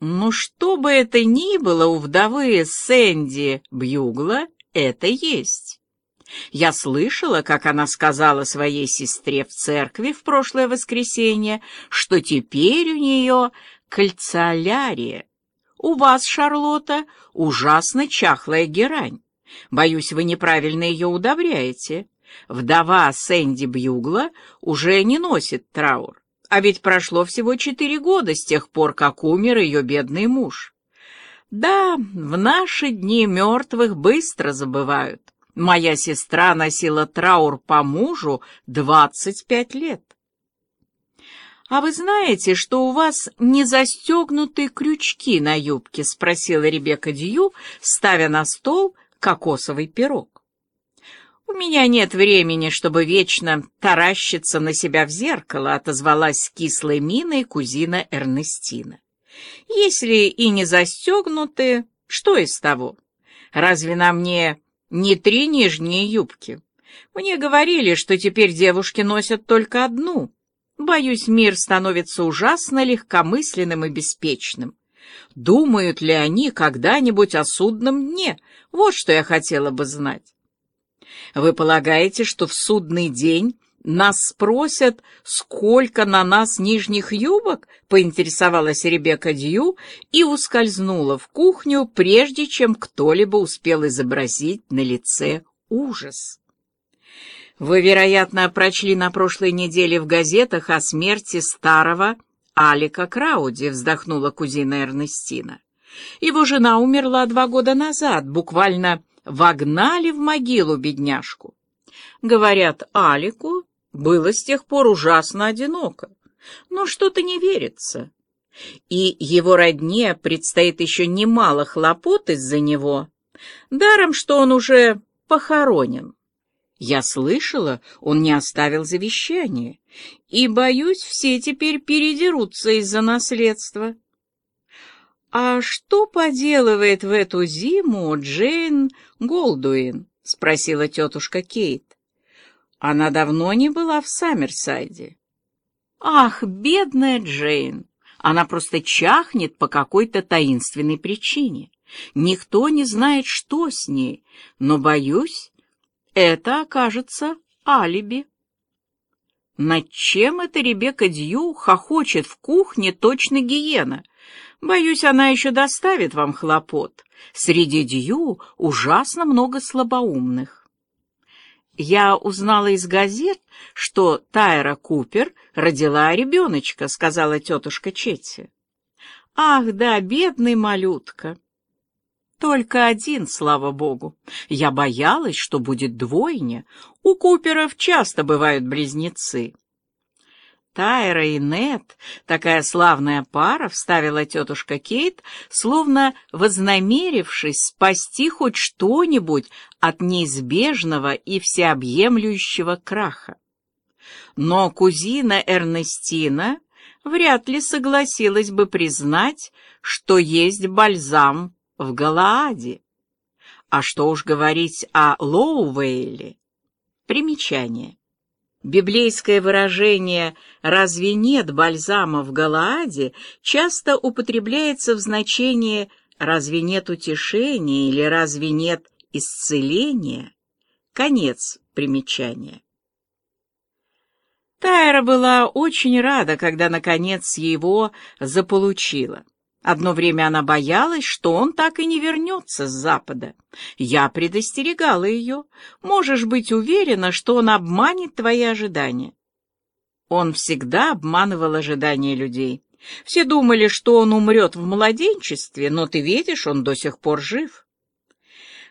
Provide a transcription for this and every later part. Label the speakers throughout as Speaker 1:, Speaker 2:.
Speaker 1: Ну, что бы это ни было у вдовы Сэнди Бьюгла, это есть. Я слышала, как она сказала своей сестре в церкви в прошлое воскресенье, что теперь у нее кальциолярия. У вас, Шарлотта, ужасно чахлая герань. Боюсь, вы неправильно ее удобряете. Вдова Сэнди Бьюгла уже не носит траур. А ведь прошло всего четыре года с тех пор, как умер ее бедный муж. Да, в наши дни мертвых быстро забывают. Моя сестра носила траур по мужу двадцать пять лет. «А вы знаете, что у вас не застегнуты крючки на юбке?» — спросила Ребекка Дью, ставя на стол кокосовый пирог. «У меня нет времени, чтобы вечно таращиться на себя в зеркало», — отозвалась кислой миной кузина Эрнестина. «Если и не застегнуты, что из того? Разве на мне не три нижние юбки? Мне говорили, что теперь девушки носят только одну. Боюсь, мир становится ужасно легкомысленным и беспечным. Думают ли они когда-нибудь о судном дне? Вот что я хотела бы знать. Вы полагаете, что в судный день нас спросят, сколько на нас нижних юбок? Поинтересовалась Ребекка Дью и ускользнула в кухню, прежде чем кто-либо успел изобразить на лице ужас. Вы, вероятно, прочли на прошлой неделе в газетах о смерти старого Алика Крауди, вздохнула кузина Эрнестина. Его жена умерла два года назад, буквально вогнали в могилу бедняжку. Говорят, Алику было с тех пор ужасно одиноко, но что-то не верится. И его родне предстоит еще немало хлопот из-за него, даром, что он уже похоронен. Я слышала, он не оставил завещание, и, боюсь, все теперь передерутся из-за наследства. «А что поделывает в эту зиму Джейн Голдуин?» — спросила тетушка Кейт. Она давно не была в Саммерсайде. «Ах, бедная Джейн! Она просто чахнет по какой-то таинственной причине. Никто не знает, что с ней, но, боюсь, это окажется алиби. Над чем эта Ребекка Дью хохочет в кухне точно гиена? Боюсь, она еще доставит вам хлопот. Среди Дью ужасно много слабоумных. Я узнала из газет, что Тайра Купер родила ребеночка, сказала тетушка Четти. Ах, да, бедный малютка. Только один, слава богу. Я боялась, что будет двойня. У Куперов часто бывают близнецы. Тайра и Нет, такая славная пара, вставила тетушка Кейт, словно вознамерившись спасти хоть что-нибудь от неизбежного и всеобъемлющего краха. Но кузина Эрнестина вряд ли согласилась бы признать, что есть бальзам в Галааде. А что уж говорить о Лоувейле? Примечание. Библейское выражение «разве нет бальзама в Галааде» часто употребляется в значении «разве нет утешения» или «разве нет исцеления». Конец примечания. Тайра была очень рада, когда, наконец, его заполучила. Одно время она боялась, что он так и не вернется с запада. Я предостерегала ее. Можешь быть уверена, что он обманет твои ожидания. Он всегда обманывал ожидания людей. Все думали, что он умрет в младенчестве, но ты видишь, он до сих пор жив.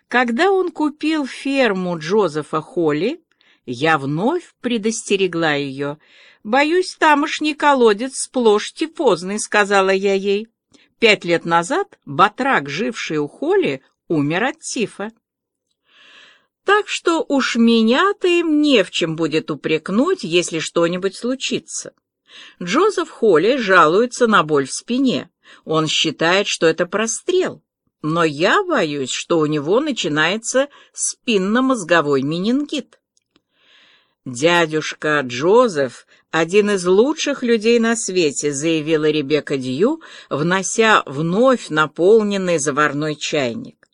Speaker 1: Когда он купил ферму Джозефа Холли, я вновь предостерегла ее. «Боюсь, тамошний колодец сплошь тифозный», — сказала я ей. Пять лет назад батрак, живший у Холли, умер от тифа. Так что уж меня-то им не в чем будет упрекнуть, если что-нибудь случится. Джозеф Холли жалуется на боль в спине. Он считает, что это прострел. Но я боюсь, что у него начинается спинномозговой менингит. Дядюшка Джозеф один из лучших людей на свете», — заявила Ребекка Дью, внося вновь наполненный заварной чайник.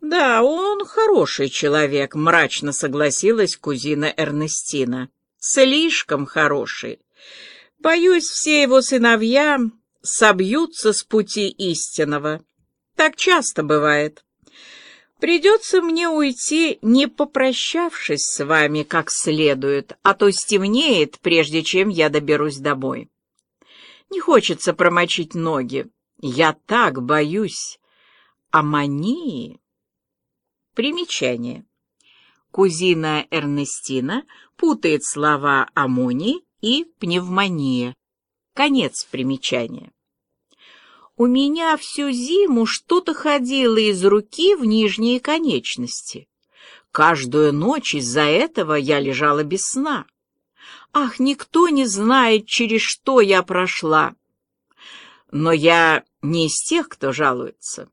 Speaker 1: «Да, он хороший человек», — мрачно согласилась кузина Эрнестина. «Слишком хороший. Боюсь, все его сыновья собьются с пути истинного. Так часто бывает. Придется мне уйти, не попрощавшись с вами как следует, а то стемнеет, прежде чем я доберусь домой. Не хочется промочить ноги. Я так боюсь аммонии. Примечание. Кузина Эрнестина путает слова аммоний и пневмония. Конец примечания. У меня всю зиму что-то ходило из руки в нижние конечности. Каждую ночь из-за этого я лежала без сна. Ах, никто не знает, через что я прошла. Но я не из тех, кто жалуется.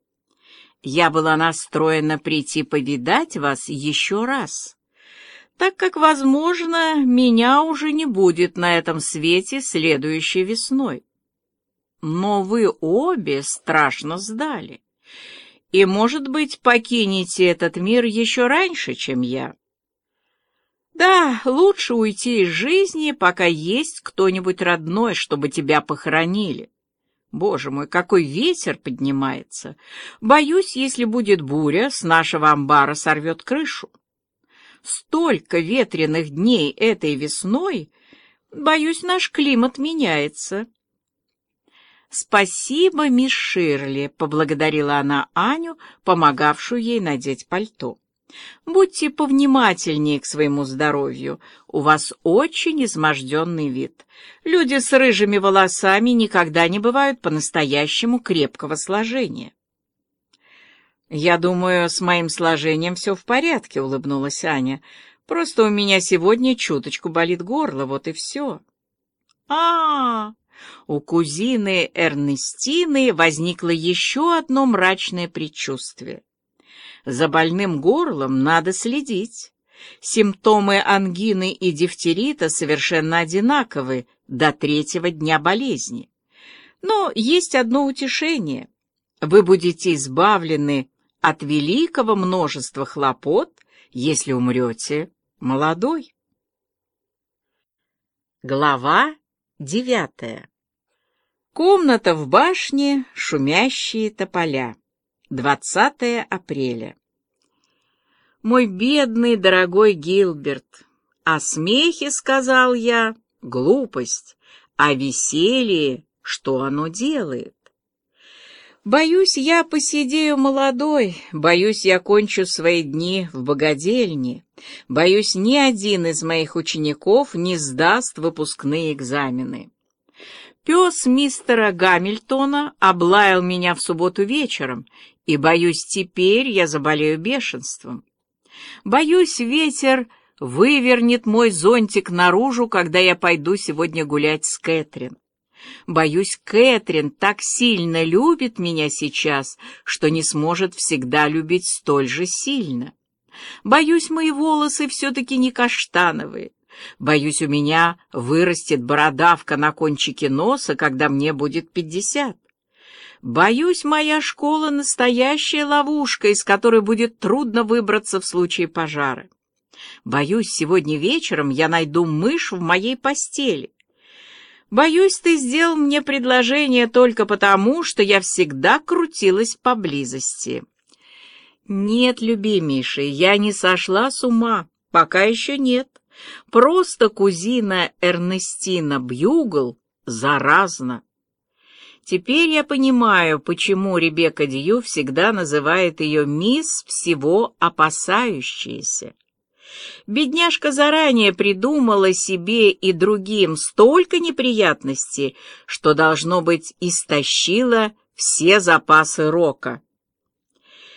Speaker 1: Я была настроена прийти повидать вас еще раз, так как, возможно, меня уже не будет на этом свете следующей весной но вы обе страшно сдали. И, может быть, покинете этот мир еще раньше, чем я. Да, лучше уйти из жизни, пока есть кто-нибудь родной, чтобы тебя похоронили. Боже мой, какой ветер поднимается! Боюсь, если будет буря, с нашего амбара сорвет крышу. Столько ветреных дней этой весной, боюсь, наш климат меняется. «Спасибо, мисс Ширли», — поблагодарила она Аню, помогавшую ей надеть пальто. «Будьте повнимательнее к своему здоровью. У вас очень изможденный вид. Люди с рыжими волосами никогда не бывают по-настоящему крепкого сложения». «Я думаю, с моим сложением все в порядке», — улыбнулась Аня. «Просто у меня сегодня чуточку болит горло, вот и все». «А-а-а!» У кузины Эрнестины возникло еще одно мрачное предчувствие. За больным горлом надо следить. Симптомы ангины и дифтерита совершенно одинаковы до третьего дня болезни. Но есть одно утешение. Вы будете избавлены от великого множества хлопот, если умрете молодой. Глава Девятое. Комната в башне, шумящие тополя. 20 апреля. Мой бедный, дорогой Гилберт, о смехе, сказал я, глупость, о веселье, что оно делает. Боюсь, я посидею молодой, боюсь, я кончу свои дни в богадельне, боюсь, ни один из моих учеников не сдаст выпускные экзамены. Пес мистера Гамильтона облаял меня в субботу вечером, и, боюсь, теперь я заболею бешенством. Боюсь, ветер вывернет мой зонтик наружу, когда я пойду сегодня гулять с Кэтрин. Боюсь, Кэтрин так сильно любит меня сейчас, что не сможет всегда любить столь же сильно. Боюсь, мои волосы все-таки не каштановые. Боюсь, у меня вырастет бородавка на кончике носа, когда мне будет пятьдесят. Боюсь, моя школа — настоящая ловушка, из которой будет трудно выбраться в случае пожара. Боюсь, сегодня вечером я найду мышь в моей постели. Боюсь, ты сделал мне предложение только потому, что я всегда крутилась поблизости. Нет, любимейший, я не сошла с ума, пока еще нет. Просто кузина Эрнестина Бьюгл заразна. Теперь я понимаю, почему Ребекка Дью всегда называет ее «мисс всего опасающаяся». Бедняжка заранее придумала себе и другим столько неприятностей, что, должно быть, истощила все запасы рока.